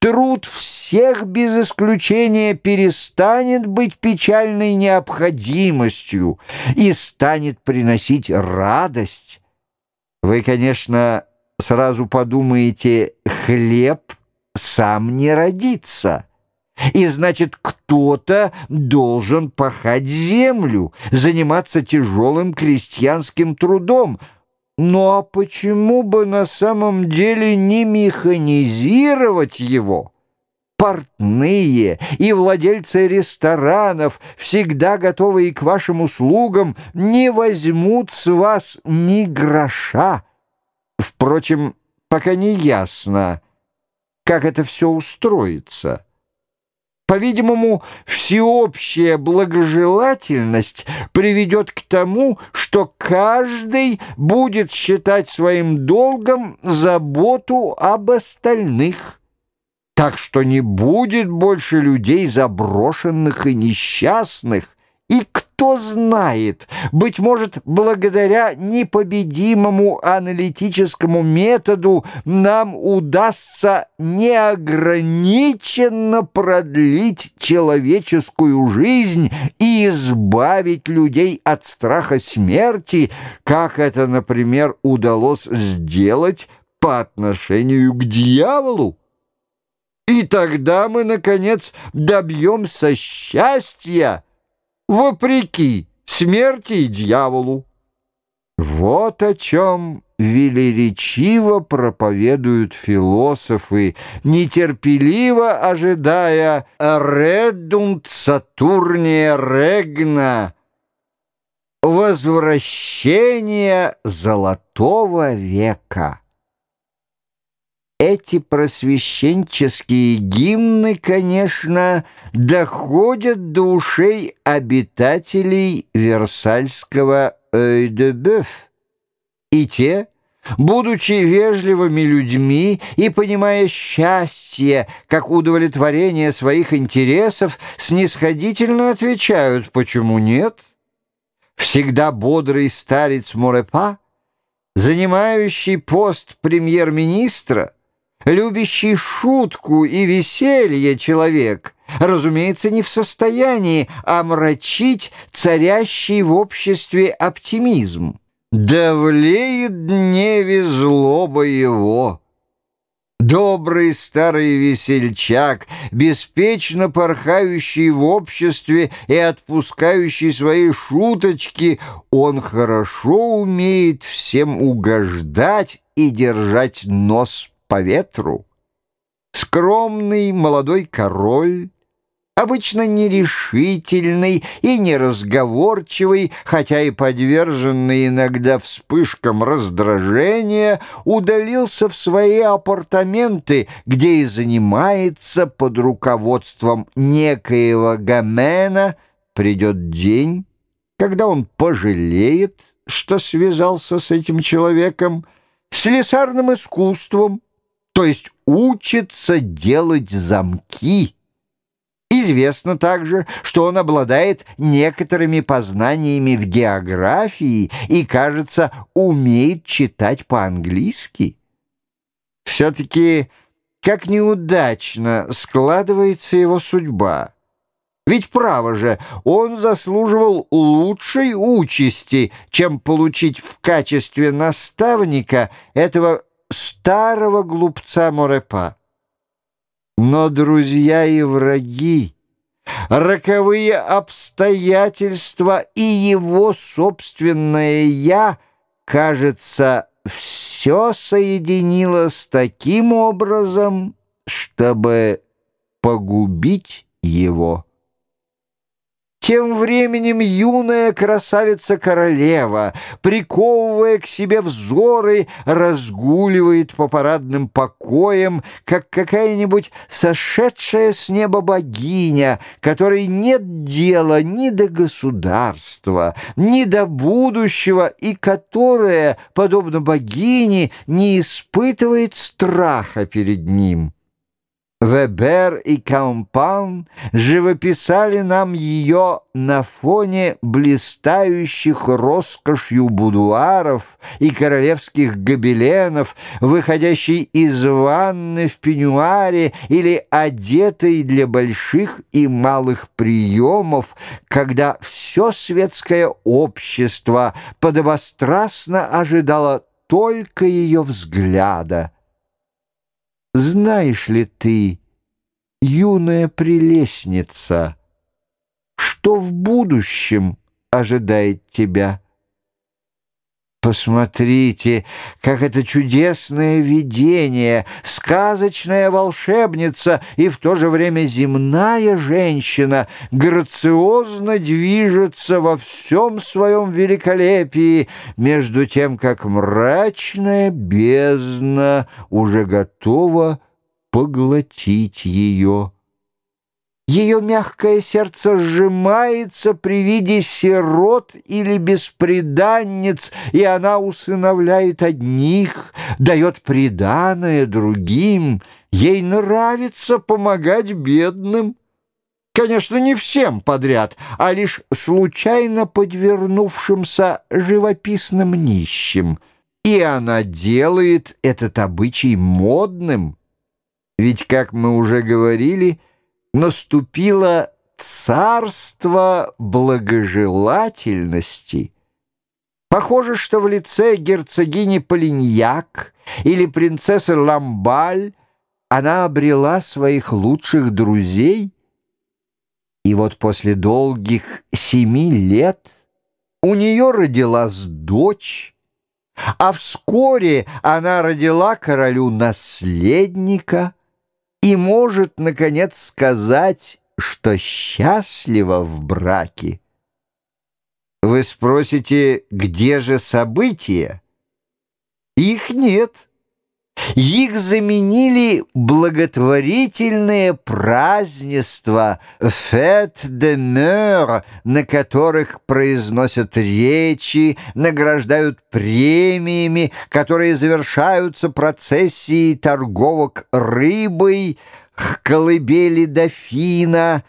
труд всех без исключения перестанет быть печальной необходимостью и станет приносить радость. Вы, конечно, сразу подумаете, хлеб сам не родится. И значит, кто-то должен пахать землю, заниматься тяжелым крестьянским трудом – ну а почему бы на самом деле не механизировать его? Портные и владельцы ресторанов, всегда готовые к вашим услугам, не возьмут с вас ни гроша. Впрочем, пока не ясно, как это все устроится. По-видимому, всеобщая благожелательность приведет к тому, что каждый будет считать своим долгом заботу об остальных. Так что не будет больше людей заброшенных и несчастных, кто знает, быть может, благодаря непобедимому аналитическому методу нам удастся неограниченно продлить человеческую жизнь и избавить людей от страха смерти, как это, например, удалось сделать по отношению к дьяволу. И тогда мы, наконец, добьемся счастья, вопреки смерти и дьяволу. Вот о чем велеречиво проповедуют философы, нетерпеливо ожидая «Редунт Сатурния Регна» возвращения Золотого века. Эти просвещенческие гимны, конечно, доходят до ушей обитателей Версальского Ой-де-Бёв. И те, будучи вежливыми людьми и понимая счастье как удовлетворение своих интересов, снисходительно отвечают «почему нет?». Всегда бодрый старец Морепа, занимающий пост премьер-министра, любящий шутку и веселье человек, разумеется, не в состоянии омрачить царящий в обществе оптимизм. Давлеет дневе злоба его. Добрый старый весельчак, беспечно порхающий в обществе и отпускающий свои шуточки, он хорошо умеет всем угождать и держать нос по ветру. Скромный молодой король, обычно нерешительный и неразговорчивый, хотя и подверженный иногда вспышкам раздражения, удалился в свои апартаменты, где и занимается под руководством некоего Гомена. Придет день, когда он пожалеет, что связался с этим человеком, слесарным искусством, то есть учится делать замки. Известно также, что он обладает некоторыми познаниями в географии и, кажется, умеет читать по-английски. Все-таки как неудачно складывается его судьба. Ведь, право же, он заслуживал лучшей участи, чем получить в качестве наставника этого старого глупца Морепа. Но друзья и враги, роковые обстоятельства и его собственное «я», кажется, все соединилось таким образом, чтобы погубить его. Тем временем юная красавица-королева, приковывая к себе взоры, разгуливает по парадным покоям, как какая-нибудь сошедшая с неба богиня, которой нет дела ни до государства, ни до будущего, и которая, подобно богине, не испытывает страха перед ним. Вебер и Кампан живописали нам ее на фоне блистающих роскошью будуаров и королевских гобеленов, выходящей из ванны в пеньюаре или одетой для больших и малых приемов, когда все светское общество подобострастно ожидало только ее взгляда. Знаешь ли ты, юная прелестница, что в будущем ожидает тебя? Посмотрите, как это чудесное видение, сказочная волшебница и в то же время земная женщина грациозно движется во всем своем великолепии, между тем, как мрачная бездна уже готова поглотить ее. Ее мягкое сердце сжимается при виде сирот или бесприданниц, и она усыновляет одних, дает приданое другим. Ей нравится помогать бедным. Конечно, не всем подряд, а лишь случайно подвернувшимся живописным нищим. И она делает этот обычай модным. Ведь, как мы уже говорили, — наступило царство благожелательности. Похоже, что в лице герцогини Полиньяк или принцессы Ламбаль она обрела своих лучших друзей. И вот после долгих семи лет у нее родилась дочь, а вскоре она родила королю наследника — и может, наконец, сказать, что счастлива в браке. Вы спросите, где же события? Их нет. Их заменили благотворительные празднества, фет де мер, на которых произносят речи, награждают премиями, которые завершаются процессией торговок рыбой, колыбели дофина.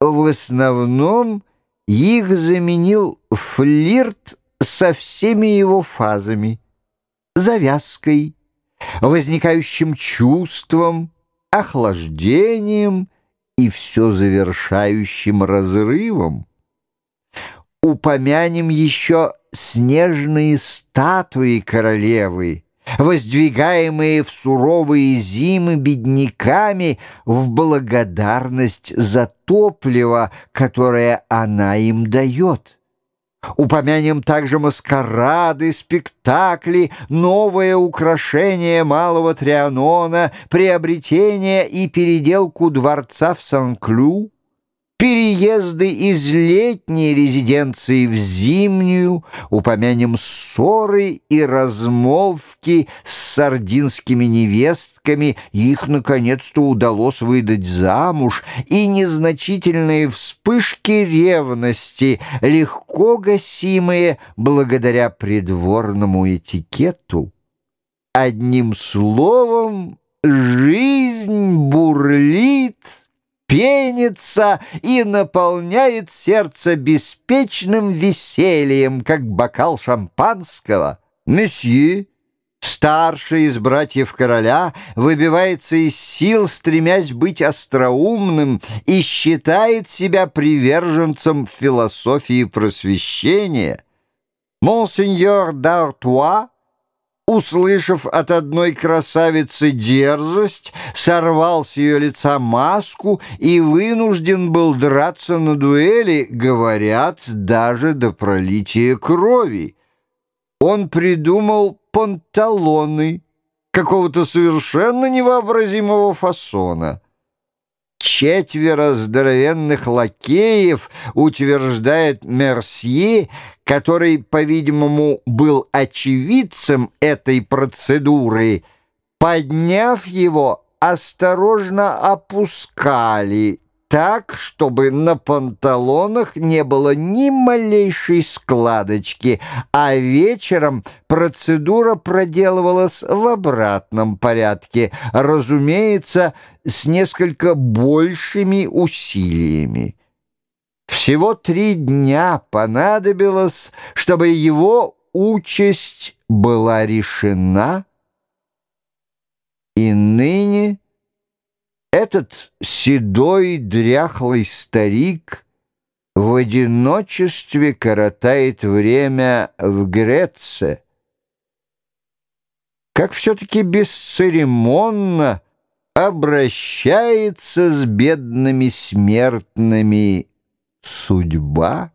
В основном их заменил флирт со всеми его фазами, завязкой, возникающим чувством, охлаждением и все завершающим разрывом. Упомянем еще снежные статуи королевы, воздвигаемые в суровые зимы бедняками в благодарность за топливо, которое она им дает. Упомянем также маскарады, спектакли, новое украшение Малого Трианона, приобретение и переделку дворца в Сан-Клю, переезды из летней резиденции в зимнюю, упомянем ссоры и размолвки с сардинскими невестками, их, наконец-то, удалось выдать замуж, и незначительные вспышки ревности, легко гасимые благодаря придворному этикету. Одним словом, жизнь бурлит, пенится и наполняет сердце беспечным весельем, как бокал шампанского. Месье, старший из братьев короля, выбивается из сил, стремясь быть остроумным, и считает себя приверженцем философии просвещения. Монсеньор Д'Артуа услышав от одной красавицы дерзость, сорвал с ее лица маску и вынужден был драться на дуэли, говорят, даже до пролития крови. Он придумал панталоны какого-то совершенно невообразимого фасона. Четверо здоровенных лакеев, утверждает Мерсье, который, по-видимому, был очевидцем этой процедуры, подняв его, осторожно опускали, так, чтобы на панталонах не было ни малейшей складочки, а вечером процедура проделывалась в обратном порядке, разумеется, с несколько большими усилиями. Всего три дня понадобилось, чтобы его участь была решена, и ныне этот седой дряхлый старик в одиночестве коротает время в Греции. Как все-таки бесцеремонно обращается с бедными смертными судьба.